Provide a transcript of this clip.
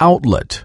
outlet.